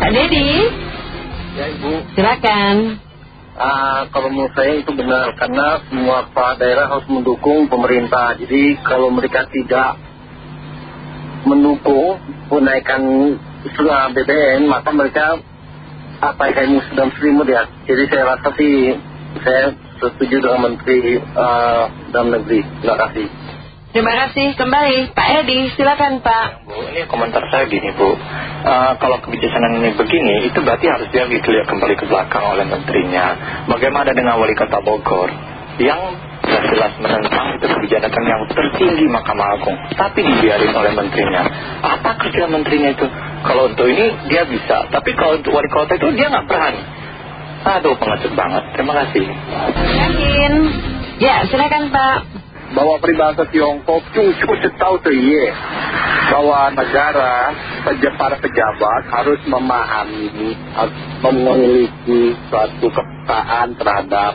Pak Dedi Ya Ibu, silakan Ah, kalau menurut saya itu benar karena semua kepala daerah harus mendukung pemerintah. Jadi kalau mereka tidak mendukung kenaikan BBM maka mereka apa yang sedang selimut ya. Jadi saya rasa sih saya setuju dengan Menteri ah, Dalam Negeri. Terima kasih. Terima kasih. Kembali. Pak Edi silakan Pak. Bu, ini komentar saya gini Bu. Eh, Kalau kebijaksanaan ini begini Itu berarti harus dia dilihat kembali ke belakang oleh menterinya. Bagaimana dengan wali kota Bogor? Yang jelas-jelas menentang itu kebijakan yang tertinggi Mahkamah Agung Tapi dibiarin oleh menterinya. Apa kerja menterinya itu? Kalau untuk ini dia bisa. Tapi kalau untuk wali kota itu dia nggak berani. Aduh pengecut banget. Terima kasih. Yakin Ya silakan Pak bahwa peribahasa Tiongkok cucu tahu ye bahwa negara para pejabat harus memahami harus memiliki suatu kepekaan terhadap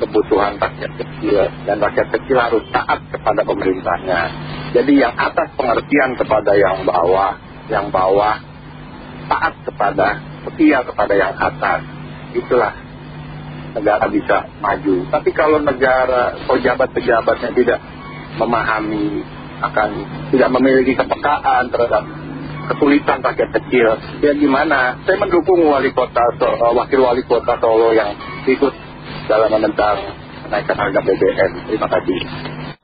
kebutuhan rakyat kecil. Dan rakyat kecil harus taat kepada pemerintahnya. Jadi yang atas pengertian kepada yang bawah yang bawah taat kepada setia kepada yang atas. Itulah negara bisa maju. Tapi kalau negara pejabat-pejabatnya tidak memahami akan tidak memiliki kepekaan terhadap kesulitan rakyat kecil, ya gimana? Saya mendukung wali kota, So- eh, wakil wali kota Solo yang ikut dalam menentang kenaikan harga BBM. Terima kasih.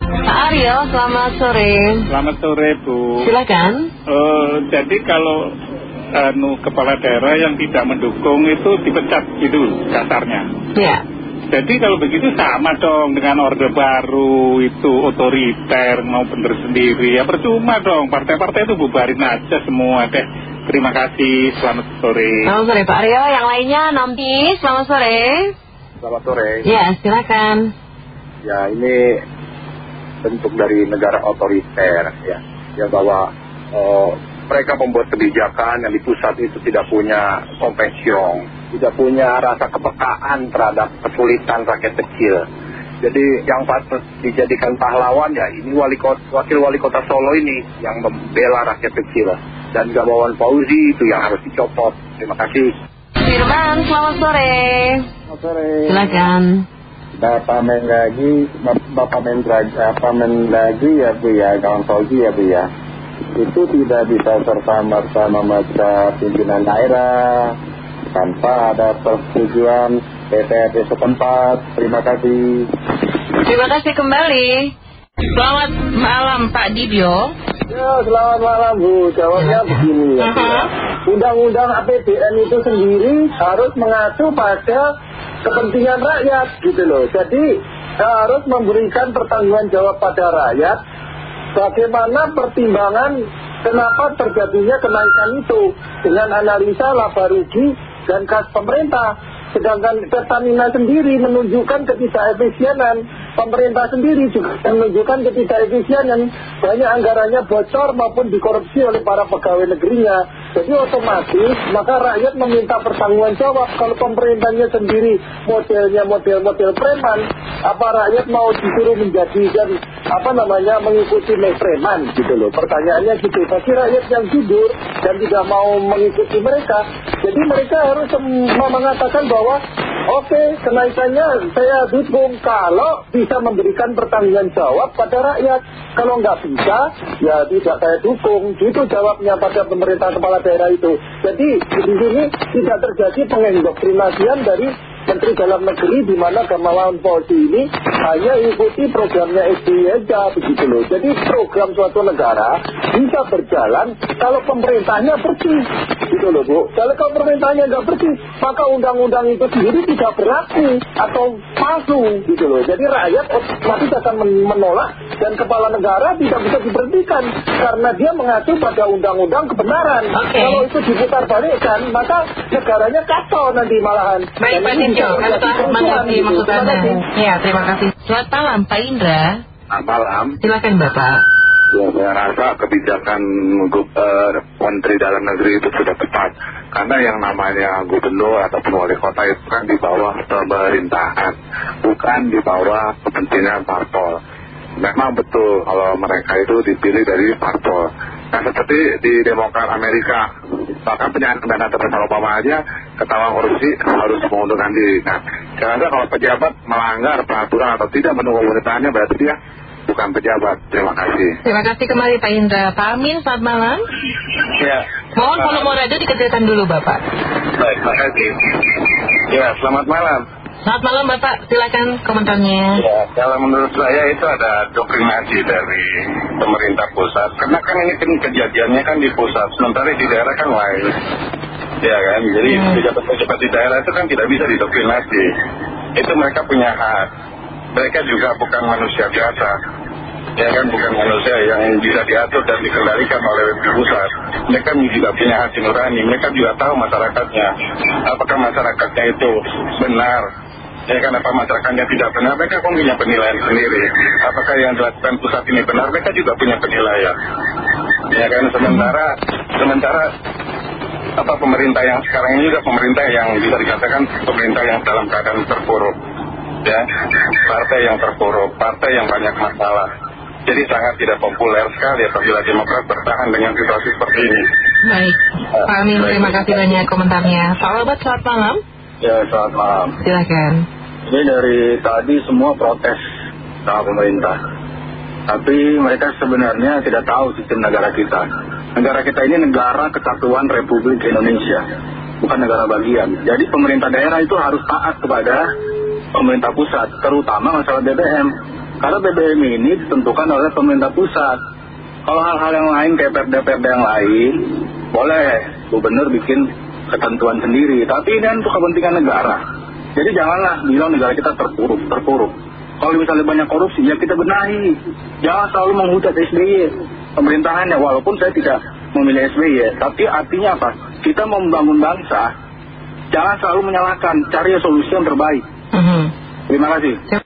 Pak Aryo selamat sore Selamat sore Bu. Silakan Eh, jadi kalau anu, kepala daerah yang tidak mendukung itu dipecat gitu kasarnya. Ya Jadi kalau begitu sama dong dengan orde baru itu otoriter mau bener sendiri ya percuma dong partai-partai itu bubarin aja semua deh. Terima kasih selamat sore. Selamat sore Pak Aryo Yang lainnya Nampi selamat sore Selamat sore. Ya silakan Ya ini bentuk dari negara otoriter ya, ya bahwa eh, mereka membuat kebijakan yang di pusat itu tidak punya kompensyon, tidak punya rasa kepekaan terhadap kesulitan rakyat kecil. Jadi yang patut dijadikan pahlawan ya ini wali kota, wakil wali kota Solo ini yang membela rakyat kecil dan Gamawan Fauzi itu yang harus dicopot. Terima kasih. Firman selamat sore Selamat sore. Silakan Bapak Mendagri, Bapak Mendagri, Bapak Mendagri ya Bu ya, kawan Fauzi ya Bu ya. Itu tidak bisa serta-merta membaca pimpinan daerah tanpa ada persetujuan DPRD setempat. Terima kasih. Terima kasih kembali Selamat malam Pak Dibyo Ya, selamat malam Bu. Jawabnya begini ya Bu ya. Undang-undang APBN itu sendiri harus mengacu pada kepentingan rakyat gitu loh. Jadi harus memberikan pertanggungan jawab pada rakyat bagaimana pertimbangan kenapa terjadinya kenaikan itu? Dengan analisa laba rugi dan kas pemerintah. Sedangkan Pertamina sendiri menunjukkan ketidakefisienan pemerintah sendiri juga menunjukkan ketidakefisienan banyak anggarannya bocor maupun dikorupsi oleh para pegawai negerinya. Jadi otomatis maka rakyat meminta pertanggungan jawab. Kalau pemerintahnya sendiri modelnya model-model preman apa rakyat mau disuruh menjadi dan apa namanya mengikuti preman gitu loh? Pertanyaannya gitu. Bagi rakyat yang jujur dan tidak mau mengikuti mereka jadi mereka harus mengatakan bahwa oke kenaikannya saya dukung kalau bisa memberikan pertanggungan jawab pada rakyat. Kalau nggak bisa ya tidak saya dukung. Itu jawabnya pada pemerintah kepala daerah itu. Jadi di sini tidak terjadi pengindoktrinasian dari Menteri Dalam Negeri di mana Gamawan Fauzi ini hanya ikuti programnya SBY aja begitu loh. Jadi program suatu negara bisa berjalan kalau pemerintahnya bersih gitu loh Bu. Kalau kalau pemerintahnya nggak bersih maka undang-undang itu sendiri tidak berlaku atau palsu gitu loh. Jadi rakyat otomatis akan men- menolak dan kepala negara tidak bisa diberhentikan karena dia mengacu pada undang-undang kebenaran. Kalau itu diputar balikkan maka negaranya kacau nanti malahan. Baik Pak gitu. maksud Terima Anda kasih. Ya terima kasih Selamat malam Pak Indra Selamat malam. Silakan Bapak Ya, saya rasa kebijakan eh, Menteri Dalam Negeri itu sudah tepat. Karena yang namanya gubernur ataupun wali kota itu kan di bawah pemerintahan, bukan di bawah kepentingan parpol. Memang betul kalau mereka itu dipilih dari parpol. Nah seperti di Demokrat Amerika, bahkan penyandang terbesar Obama aja ketawa korupsi harus mengundurkan diri. Nah, saya rasa kalau pejabat melanggar peraturan atau tidak menunggu pemerintahannya berarti dia bukan pejabat. Terima kasih. Terima kasih kembali Pak Indra. Pak Amin, selamat malam. Ya. Mohon volume radio dikecilkan dulu Bapak. Baik, terima kasih. Ya, selamat malam. Selamat malam Bapak, silakan komentarnya. Ya, kalau menurut saya itu ada doktrinasi dari pemerintah pusat. Karena kan ini kan kejadiannya kan di pusat, sementara di daerah kan lain. Ya kan, jadi pejabat-pejabat di daerah itu kan tidak bisa didoktrinasi. Itu mereka punya hak. Mereka juga bukan manusia biasa. Ya kan, bukan manusia yang bisa diatur dan dikendalikan oleh pusat. Mereka juga punya hati nurani. Mereka juga tahu masyarakatnya. Apakah masyarakatnya itu benar ya kan apa masyarakatnya tidak benar mereka pun punya penilaian sendiri apakah yang dilakukan pusat ini benar mereka juga punya penilaian ya kan sementara sementara apa pemerintah yang sekarang ini juga pemerintah yang bisa dikatakan pemerintah yang dalam keadaan terpuruk ya. Partai yang terpuruk partai yang banyak masalah. Jadi sangat tidak populer sekali apabila Demokrat bertahan dengan situasi seperti ini. Baik Pak Amin terima kasih banyak komentarnya. Pak Wabat selamat malam. Ya, selamat malam. silakan. Ini dari tadi semua protes sama pemerintah. Tapi mereka sebenarnya tidak tahu sistem negara kita. Negara kita ini negara kesatuan Republik Indonesia, bukan negara bagian. Jadi pemerintah daerah itu harus taat kepada pemerintah pusat, terutama masalah BBM. Karena BBM ini ditentukan oleh pemerintah pusat. Kalau hal-hal yang lain kayak perda-perda yang lain, boleh gubernur bikin ketentuan sendiri. Tapi ini kan untuk kepentingan negara. Jadi janganlah bilang negara kita terpuruk, terpuruk. Kalau misalnya banyak korupsi, ya kita benahi. Jangan selalu menghujat SBY. Pemerintahannya, walaupun saya tidak memilih SBY. Tapi artinya apa? Kita membangun bangsa, jangan selalu menyalahkan, cari solusi yang terbaik. Mhm. Terima kasih.